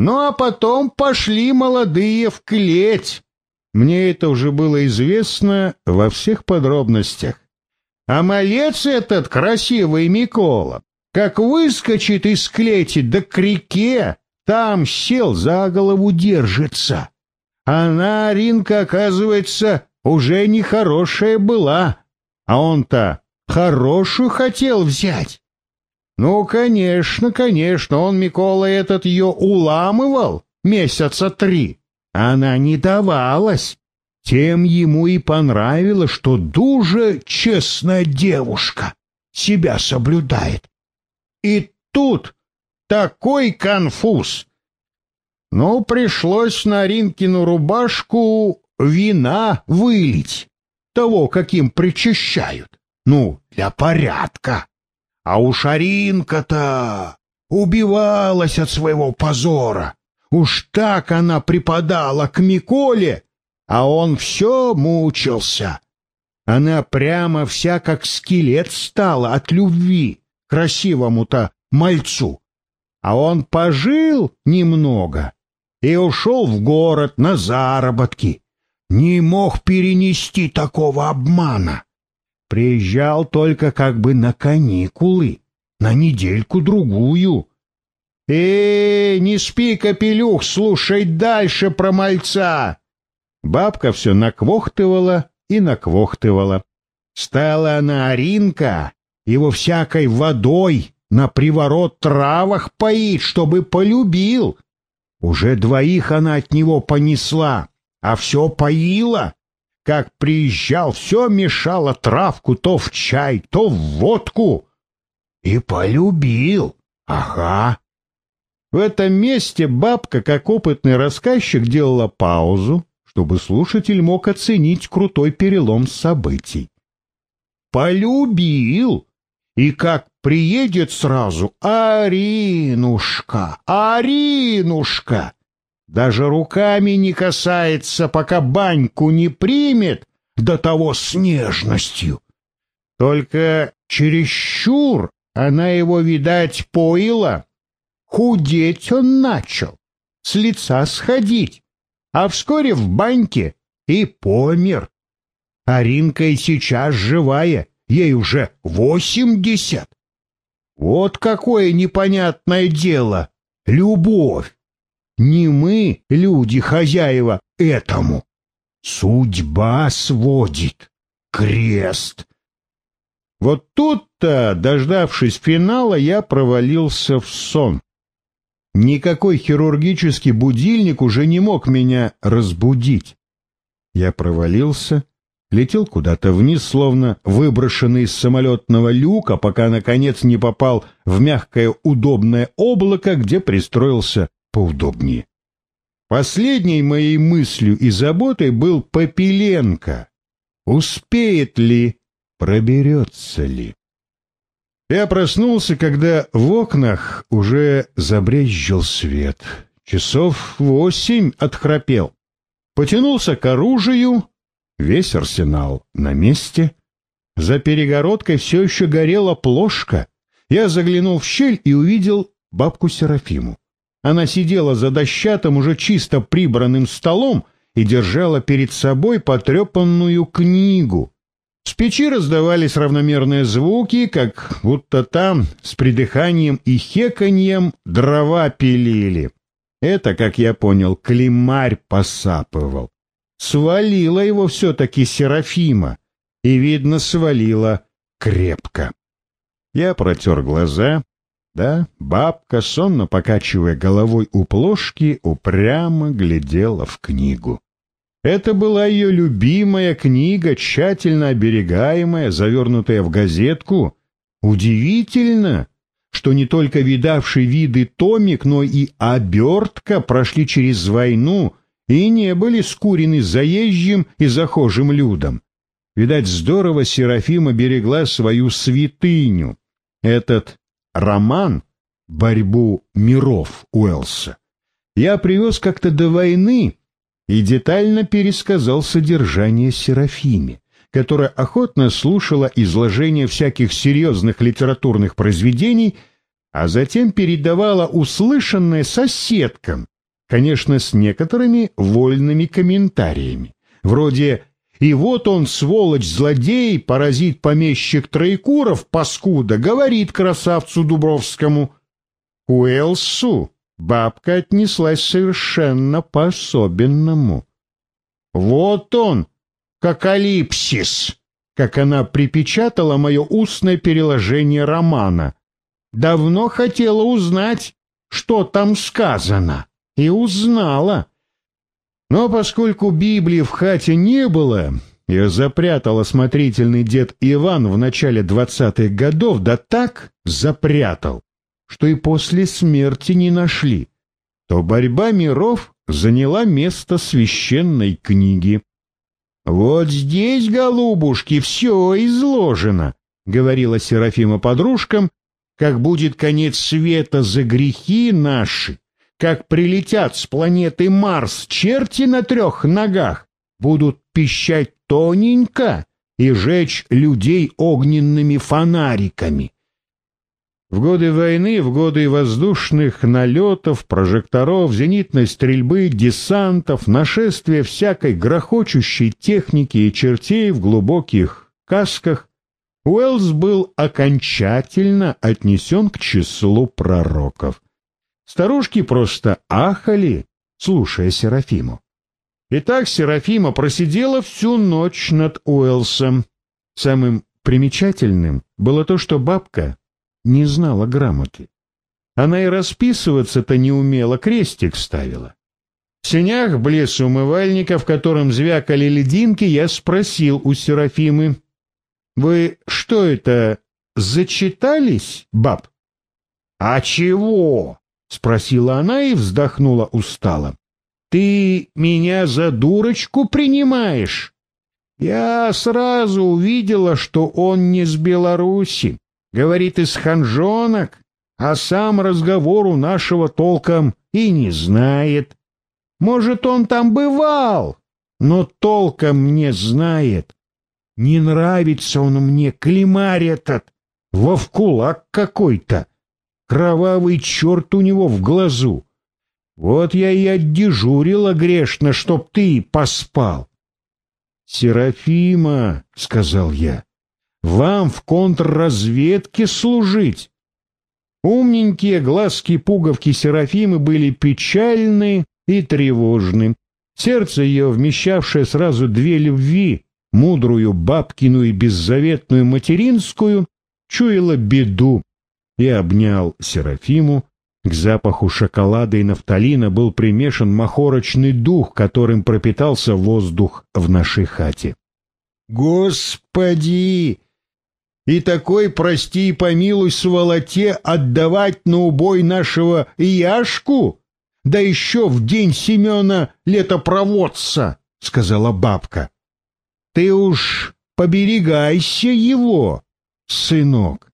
Ну а потом пошли молодые в клеть. Мне это уже было известно во всех подробностях. А малец этот, красивый Микола, как выскочит из клети да к реке, там сел за голову держится. Она, Аринка, оказывается, уже нехорошая была, а он-то хорошую хотел взять. Ну, конечно, конечно, он, Микола, этот ее уламывал месяца три. Она не давалась. Тем ему и понравилось, что дуже честная девушка себя соблюдает. И тут такой конфуз. Ну, пришлось на Ринкину рубашку вина вылить, того, каким причащают. Ну, для порядка. А у Шаринка-то убивалась от своего позора. Уж так она припадала к Миколе, а он все мучился. Она прямо вся как скелет стала от любви красивому-то мальцу. А он пожил немного и ушел в город на заработки. Не мог перенести такого обмана. Приезжал только как бы на каникулы, на недельку-другую. «Эй, не спи, капелюх, слушай дальше про мальца!» Бабка все наквохтывала и наквохтывала. Стала она Аринка, его всякой водой на приворот травах поить, чтобы полюбил. Уже двоих она от него понесла, а все поила. Как приезжал, все мешало травку то в чай, то в водку. И полюбил. Ага. В этом месте бабка, как опытный рассказчик, делала паузу, чтобы слушатель мог оценить крутой перелом событий. Полюбил. И как приедет сразу Аринушка, Аринушка, даже руками не касается, пока баньку не примет, до того с нежностью. Только чересчур она его, видать, поила. Худеть он начал, с лица сходить, а вскоре в баньке и помер. Аринка и сейчас живая, ей уже восемьдесят. Вот какое непонятное дело — любовь. Не мы, люди-хозяева, этому. Судьба сводит. Крест. Вот тут-то, дождавшись финала, я провалился в сон. Никакой хирургический будильник уже не мог меня разбудить. Я провалился летел куда-то вниз, словно выброшенный из самолетного люка, пока, наконец, не попал в мягкое удобное облако, где пристроился поудобнее. Последней моей мыслью и заботой был Попеленко. Успеет ли, проберется ли? Я проснулся, когда в окнах уже забрезжил свет. Часов восемь отхрапел. Потянулся к оружию, Весь арсенал на месте. За перегородкой все еще горела плошка. Я заглянул в щель и увидел бабку Серафиму. Она сидела за дощатым, уже чисто прибранным столом и держала перед собой потрепанную книгу. С печи раздавались равномерные звуки, как будто там с придыханием и хеканьем дрова пилили. Это, как я понял, климарь посапывал. Свалила его все-таки Серафима, и, видно, свалила крепко. Я протер глаза. Да, бабка, сонно покачивая головой у плошки, упрямо глядела в книгу. Это была ее любимая книга, тщательно оберегаемая, завернутая в газетку. Удивительно, что не только видавший виды томик, но и обертка прошли через войну и не были скурены заезжим и захожим людом. Видать, здорово Серафима берегла свою святыню. Этот роман «Борьбу миров» Уэлса я привез как-то до войны и детально пересказал содержание Серафиме, которая охотно слушала изложение всяких серьезных литературных произведений, а затем передавала услышанное соседкам, конечно, с некоторыми вольными комментариями, вроде «И вот он, сволочь-злодей, паразит-помещик Троекуров, паскуда, говорит красавцу Дубровскому». К Уэлсу бабка отнеслась совершенно по-особенному. «Вот он, какалипсис!» как она припечатала мое устное переложение романа. Давно хотела узнать, что там сказано, и узнала. Но поскольку Библии в хате не было, ее запрятал осмотрительный дед Иван в начале двадцатых годов, да так запрятал, что и после смерти не нашли, то борьба миров заняла место священной книги. «Вот здесь, голубушки, все изложено», — говорила Серафима подружкам, «как будет конец света за грехи наши, как прилетят с планеты Марс черти на трех ногах, будут пищать тоненько и жечь людей огненными фонариками. В годы войны, в годы воздушных налетов, прожекторов, зенитной стрельбы, десантов, нашествия всякой грохочущей техники и чертей в глубоких касках, Уэллс был окончательно отнесен к числу пророков. Старушки просто ахали, слушая Серафиму. Итак, Серафима просидела всю ночь над Уэлсом. Самым примечательным было то, что бабка не знала грамоты. Она и расписываться-то не умела, крестик ставила. В сенях блес умывальника, в котором звякали лединки, я спросил у Серафимы, «Вы что это, зачитались, баб?» «А чего?» — спросила она и вздохнула устало. «Ты меня за дурочку принимаешь?» Я сразу увидела, что он не с Беларуси. Говорит, из ханжонок, а сам разговору нашего толком и не знает. Может, он там бывал, но толком не знает. Не нравится он мне, климарь этот, вовкулак какой-то. Кровавый черт у него в глазу. Вот я и отдежурила грешно, чтоб ты поспал. — Серафима, — сказал я, вам в контрразведке служить. Умненькие глазки-пуговки Серафимы были печальны и тревожны. Сердце ее, вмещавшее сразу две любви, мудрую бабкину и беззаветную материнскую, чуяло беду и обнял Серафиму. К запаху шоколада и нафталина был примешан махорочный дух, которым пропитался воздух в нашей хате. «Господи!» и такой, прости и помилуй, сволоте отдавать на убой нашего Яшку? Да еще в день Семена летопроводца, — сказала бабка. Ты уж поберегайся его, сынок.